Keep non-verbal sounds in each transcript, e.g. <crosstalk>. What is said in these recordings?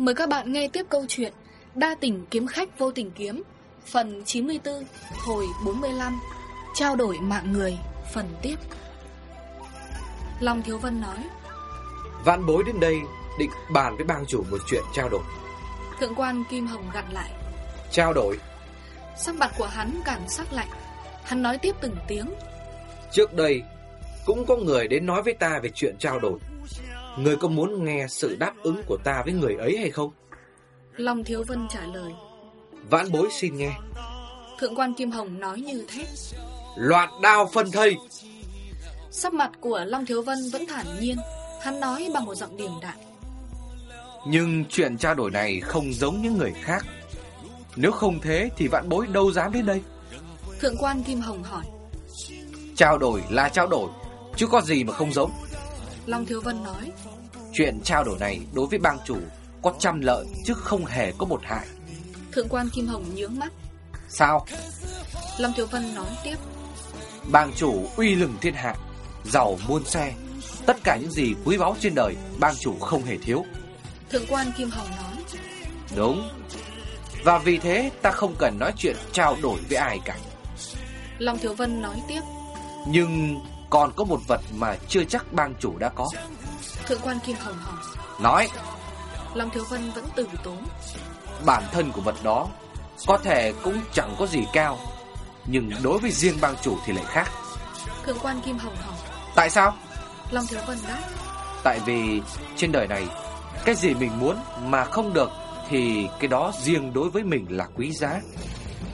Mời các bạn nghe tiếp câu chuyện Đa tình kiếm khách vô tình kiếm Phần 94 Hồi 45 Trao đổi mạng người Phần tiếp. Long Thiếu Vân nói Vạn bối đến đây định bàn với bang chủ một chuyện trao đổi. Thượng quan Kim Hồng gặn lại Trao đổi. Sắc mặt của hắn càng sắc lạnh. Hắn nói tiếp từng tiếng Trước đây Cũng có người đến nói với ta về chuyện trao đổi Người có muốn nghe sự đáp ứng của ta với người ấy hay không? Long Thiếu Vân trả lời. Vãn bối xin nghe. Thượng quan Kim Hồng nói như thế. Loạn đao phân thây. Sắc mặt của Long Thiếu Vân vẫn thản nhiên. Hắn nói bằng một giọng điềm đạm. Nhưng chuyện trao đổi này không giống những người khác. Nếu không thế thì vãn bối đâu dám đến đây? Thượng quan Kim Hồng hỏi. Trao đổi là trao đổi Chứ có gì mà không giống Long Thiếu Vân nói. Chuyện trao đổi này đối với bang chủ Có trăm lợi chứ không hề có một hại. Thượng quan Kim Hồng nhướng mắt. Sao? Long Thiếu Vân nói tiếp. Bang chủ uy lừng thiên hạ Giàu muôn xe. Tất cả những gì quý báu trên đời Bang chủ không hề thiếu. Thượng quan Kim Hồng nói. Đúng. Và vì thế ta không cần nói chuyện trao đổi với ai cả. Long Thiếu Vân nói tiếp. Nhưng còn có một vật mà chưa chắc bang chủ đã có. Thượng quan Kim Hồng hỏi Nói Long Thiếu Vân vẫn từ tốn. Bản thân của vật đó Có thể cũng chẳng có gì cao Nhưng đối với riêng bang chủ thì lại khác. Thượng quan Kim Hồng hỏi Tại sao? Long Thiếu Vân đáp Tại vì trên đời này Cái gì mình muốn mà không được Thì cái đó riêng đối với mình là quý giá.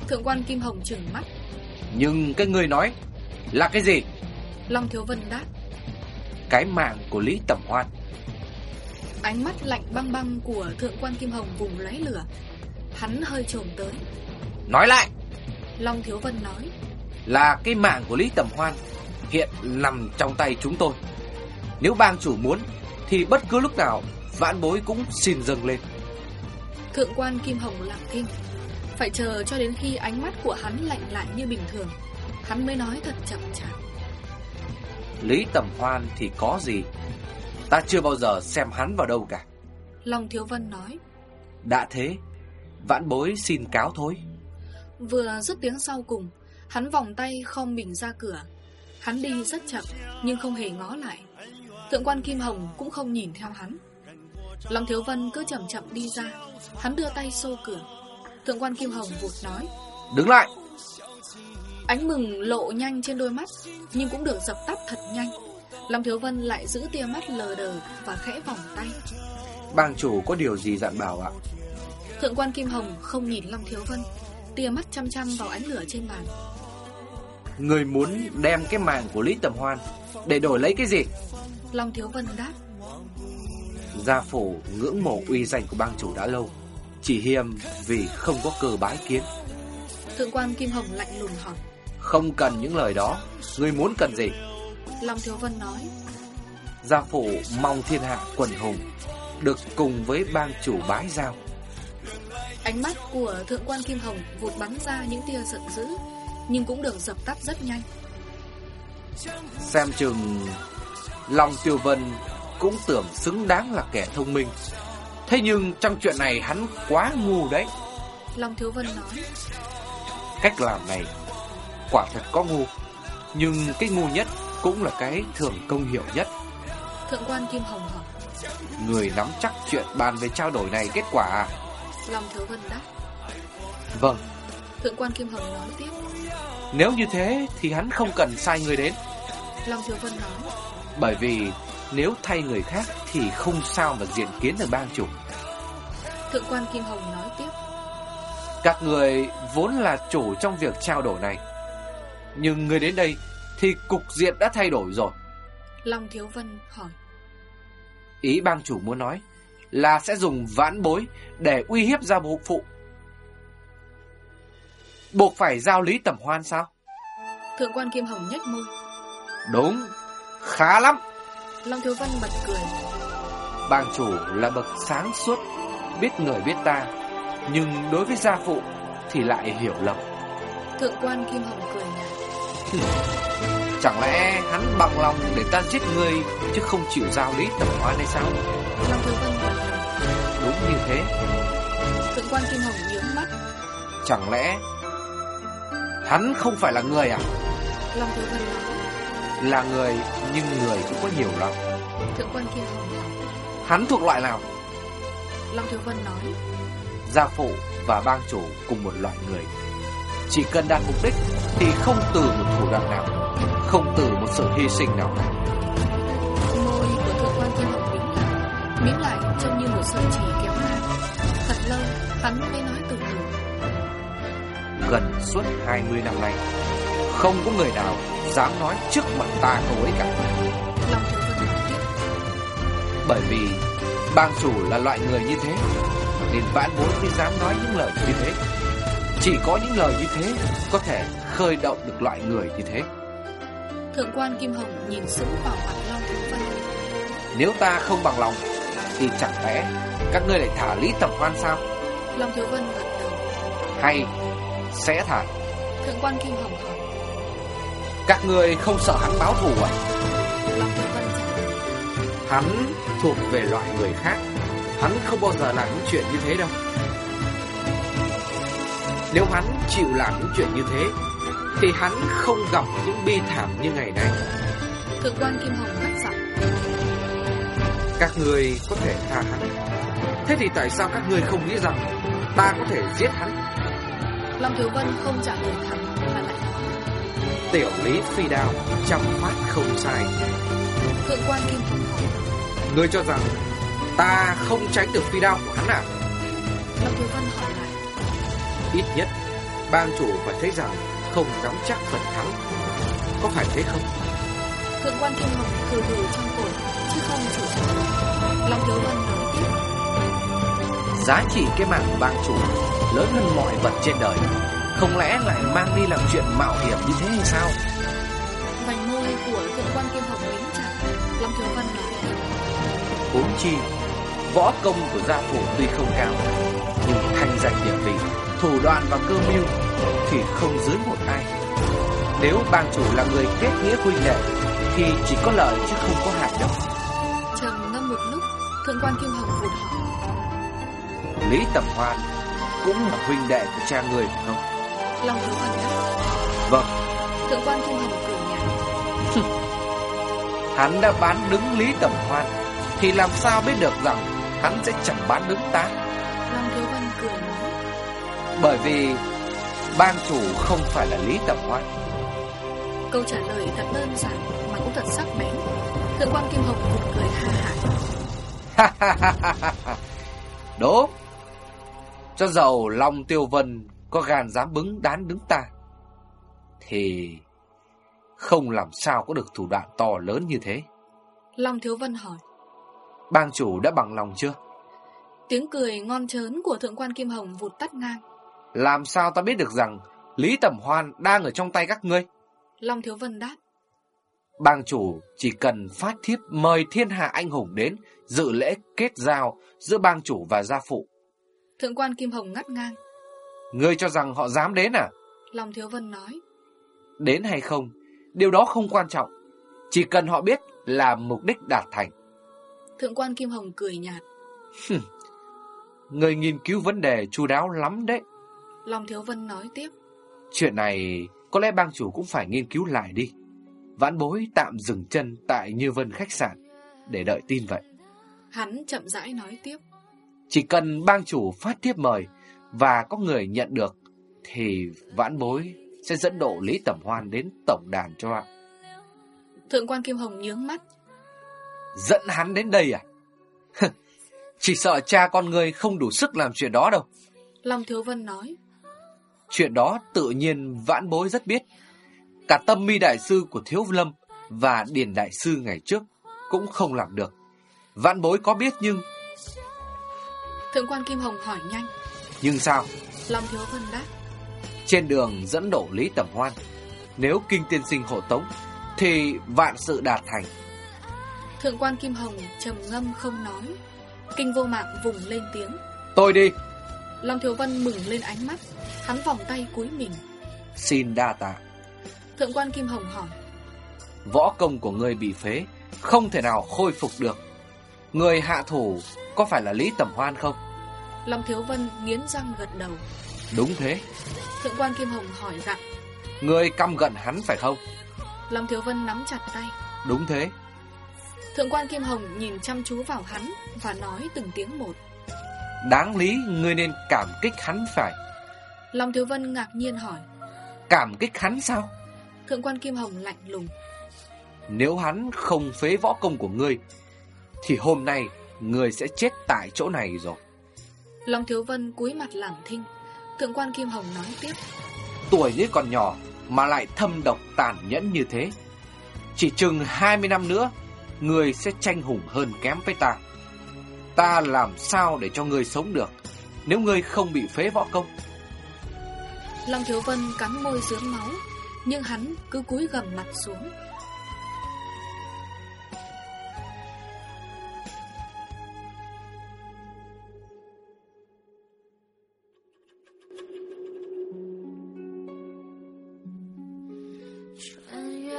Thượng quan Kim Hồng trừng mắt. Nhưng cái người nói Là cái gì? Long Thiếu Vân đáp. Cái mạng của Lý Tẩm Hoan. Ánh mắt lạnh băng băng của Thượng quan Kim Hồng vùng lóe lửa. Hắn hơi trồm tới. Nói lại. Long Thiếu Vân nói. Là cái mạng của Lý Tẩm Hoan Hiện nằm trong tay chúng tôi. Nếu bang chủ muốn Thì bất cứ lúc nào Vãn bối cũng xin dâng lên. Thượng quan Kim Hồng lặng thinh Phải chờ cho đến khi ánh mắt của hắn lạnh lại như bình thường Hắn mới nói thật chậm chạp Lý Tẩm Hoan thì có gì? Ta chưa bao giờ xem hắn vào đâu cả. Long Thiếu Vân nói. Đã thế Vãn bối xin cáo thôi. Vừa dứt tiếng sau cùng Hắn vòng tay không mình ra cửa. Hắn đi rất chậm Nhưng không hề ngó lại. Thượng quan Kim Hồng cũng không nhìn theo hắn. Long Thiếu Vân cứ chậm chậm đi ra. Hắn đưa tay xô cửa. Thượng quan Kim Hồng vụt nói. Đứng lại Ánh mừng lộ nhanh trên đôi mắt Nhưng cũng được dập tắt thật nhanh. Long Thiếu Vân lại giữ tia mắt lờ đờ Và khẽ vòng tay. Bang chủ có điều gì dặn bảo ạ? Thượng quan Kim Hồng không nhìn Long Thiếu Vân Tia mắt chăm chăm vào ánh lửa trên bàn. Người muốn đem cái mạng của Lý Tẩm Hoan Để đổi lấy cái gì? Long Thiếu Vân đáp. Gia phủ ngưỡng mộ uy danh của bang chủ đã lâu Chỉ hiềm vì không có cơ bái kiến. Thượng quan Kim Hồng lạnh lùng hỏi Không cần những lời đó. Người muốn cần gì? Long Thiếu Vân nói. Gia phủ mong thiên hạ quần hùng Được cùng với bang chủ bái giao. Ánh mắt của Thượng quan Kim Hồng vụt bắn ra những tia giận dữ Nhưng cũng được dập tắt rất nhanh. Xem chừng Long Tiêu Vân cũng tưởng xứng đáng là kẻ thông minh. Thế nhưng trong chuyện này hắn quá ngu đấy. Long Thiếu Vân nói. Cách làm này quả thật có ngu. Nhưng cái ngu nhất cũng là cái thường công hiệu nhất. Thượng quan Kim Hồng hỏi. Người nắm chắc chuyện bàn về trao đổi này kết quả à? Long Thiếu Vân đáp. Vâng. Thượng quan Kim Hồng nói tiếp. Nếu như thế thì hắn không cần sai người đến. Long Thiếu Vân nói. Bởi vì nếu thay người khác thì không sao mà diện kiến được bang chủ. Thượng quan Kim Hồng nói tiếp. Các người vốn là chủ trong việc trao đổi này Nhưng người đến đây thì cục diện đã thay đổi rồi. Long Thiếu Vân hỏi. Ý bang chủ muốn nói là sẽ dùng vãn bối để uy hiếp gia bộ phụ. Buộc phải giao lý tẩm hoan sao? Thượng quan Kim Hồng nhếch môi. Đúng, khá lắm. Long Thiếu Vân bật cười. Bang chủ là bậc sáng suốt Biết người biết ta. Nhưng đối với gia phụ Thì lại hiểu lầm. Thượng quan Kim Hồng cười nhạt Chẳng lẽ hắn bằng lòng để ta giết ngươi Chứ không chịu giao lý tẩm hoan hay sao? Long Thiếu Vân Đúng như thế. Thượng quan Kim Hồng nhướng mắt. Chẳng lẽ Hắn không phải là người à? Long Thiếu Vân nói. Là người nhưng người cũng có nhiều lắm Thượng quan Kim Hồng Hắn thuộc loại nào? Long Thiếu Vân nói. Gia phụ và bang chủ cùng một loại người Chỉ cần đạt mục đích Thì không từ một thủ đoạn nào Không từ một sự hy sinh nào cả. Môi của thượng quan Kim Hồng mím lại Mím lại trông như một sợi chỉ kéo ngang Thật lâu hắn mới nói từ từ. Gần suốt 20 năm nay Không có người nào dám nói trước mặt ta câu ấy cả. Thiếu Vân nói tiếp. Bởi vì bang chủ là loại người như thế Nên vãn bối mới dám nói những lời như thế Chỉ có những lời như thế Có thể khơi động được loại người như thế. Thượng quan Kim Hồng nhìn sững vào mặt Long Thiếu Vân. Nếu ta không bằng lòng Thì chẳng lẽ Các ngươi lại thả Lý Tầm Hoan sao? Long Thiếu Vân gật đầu. Hay sẽ thả? Thượng quan Kim Hồng hỏi. Các ngươi không sợ hắn báo thù à? Long Thiếu Vân lời. Hắn thuộc về loại người khác. Hắn không bao giờ làm những chuyện như thế đâu Nếu hắn chịu làm những chuyện như thế Thì hắn không gặp những bi thảm như ngày nay. Thượng quan Kim Hồng gắt giọng Các người có thể tha hắn. Thế thì tại sao các người không nghĩ rằng Ta có thể giết hắn? Long Thiếu Vân không trả lời thẳng Mà lại Tiểu lý phi đao Trăm phát không sai. Thượng quan Kim Hồng hỏi Ngươi cho rằng Ta không tránh được phi đao của hắn à? Long Thiếu Vân hỏi lại Ít nhất Bang chủ phải thấy rằng Không nắm chắc phần thắng. Có phải thế không? Thượng quan Kim Hồng khử khử trong cổ Chứ không chủ lời Long Thiếu Vân nói tiếp. Giá trị cái mạng bang chủ Lớn hơn mọi vật trên đời Không lẽ lại mang đi làm chuyện mạo hiểm như thế hay sao? Vành môi của thượng quan Kim Hồng mím chặt Long Thiếu Vân nói Huống chi Võ công của gia phụ tuy không cao Nhưng thanh danh địa vị Thủ đoạn và cơ mưu Thì không dưới một ai. Nếu bang chủ là người kết nghĩa huynh đệ Thì chỉ có lợi chứ không có hại đâu. Trầm ngâm một lúc Thượng quan Kim Hồng vụt hỏi Lý Tầm Hoan Cũng là huynh đệ của cha người phải không? Long Thiếu Vân đáp. Vâng. Thượng quan Kim Hồng cười nhạt. <laughs> Hắn đã bán đứng Lý Tầm Hoan Thì làm sao biết được rằng Hắn sẽ chẳng bán đứng ta Bởi vì Bang chủ không phải là Lý Tầm Hoan. Câu trả lời thật đơn giản Mà cũng thật sắc bén. Thượng quan Kim Hồng vụt cười ha hả. Đố Cho dầu Long Tiêu Vân Có gan dám bứng đán đứng ta Thì Không làm sao có được thủ đoạn to lớn như thế. Long Thiếu Vân hỏi. Bang chủ đã bằng lòng chưa? Tiếng cười ngon trớn của Thượng quan Kim Hồng vụt tắt ngang Làm sao ta biết được rằng Lý Tầm Hoan đang ở trong tay các ngươi Long Thiếu Vân đáp Bang chủ chỉ cần phát thiếp mời thiên hạ anh hùng đến dự lễ kết giao giữa bang chủ và gia phụ. Thượng quan Kim Hồng ngắt ngang Ngươi cho rằng họ dám đến à? Long Thiếu Vân nói Đến hay không, điều đó không quan trọng. Chỉ cần họ biết là mục đích đạt thành. Thượng quan Kim Hồng cười nhạt Ngươi nghiên cứu vấn đề chu đáo lắm đấy. Long Thiếu Vân nói tiếp Chuyện này có lẽ bang chủ cũng phải nghiên cứu lại đi. Vãn bối tạm dừng chân tại Như Vân khách sạn để đợi tin vậy. Hắn chậm rãi nói tiếp Chỉ cần bang chủ phát tiếp mời và có người nhận được thì vãn bối sẽ dẫn độ Lý Tẩm Hoan đến tổng đàn cho ạ. Thượng quan Kim Hồng nhướng mắt Dẫn hắn đến đây à? Chỉ sợ cha con người không đủ sức làm chuyện đó đâu. Long Thiếu Vân nói Chuyện đó tự nhiên vãn bối rất biết. Cả tâm mi đại sư của Thiếu Lâm và Điền đại sư ngày trước cũng không làm được. Vãn bối có biết nhưng... Thượng quan Kim Hồng hỏi nhanh Nhưng sao? Long Thiếu Vân đáp Trên đường dẫn đổ Lý Tẩm Hoan, nếu kinh tiên sinh hộ tống, thì vạn sự đạt thành. Thượng quan Kim Hồng trầm ngâm không nói Kinh vô mạng vùng lên tiếng Tôi đi, Long Thiếu Vân mừng lên ánh mắt Hắn vòng tay cúi mình. Xin đa tạ. Thượng quan Kim Hồng hỏi. Võ công của ngươi bị phế, không thể nào khôi phục được. Người hạ thủ có phải là Lý Tẩm Hoan không? Long Thiếu Vân nghiến răng gật đầu. Đúng thế. Thượng quan Kim Hồng hỏi gặng Người căm giận hắn phải không? Long Thiếu Vân nắm chặt tay. Đúng thế. Thượng quan Kim Hồng nhìn chăm chú vào hắn Và nói từng tiếng một Đáng lý ngươi nên cảm kích hắn phải. Long Thiếu Vân ngạc nhiên hỏi. Cảm kích hắn sao? Thượng quan Kim Hồng lạnh lùng. Nếu hắn không phế võ công của ngươi Thì hôm nay Ngươi sẽ chết tại chỗ này rồi. Long Thiếu Vân cúi mặt làm thinh. Thượng quan Kim Hồng nói tiếp. Tuổi như còn nhỏ Mà lại thâm độc tàn nhẫn như thế. Chỉ chừng 20 năm nữa Ngươi sẽ tranh hùng hơn kém với ta Ta làm sao để cho ngươi sống được Nếu ngươi không bị phế võ công? Long Thiếu Vân cắn môi dưỡng máu Nhưng hắn cứ cúi gầm mặt xuống. Hãy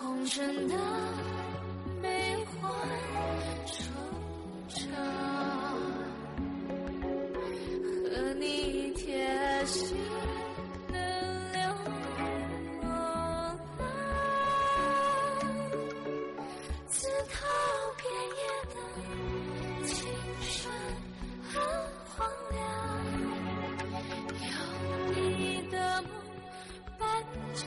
subscribe 心的流浪，刺透遍野的青山和荒凉，有你的梦伴着。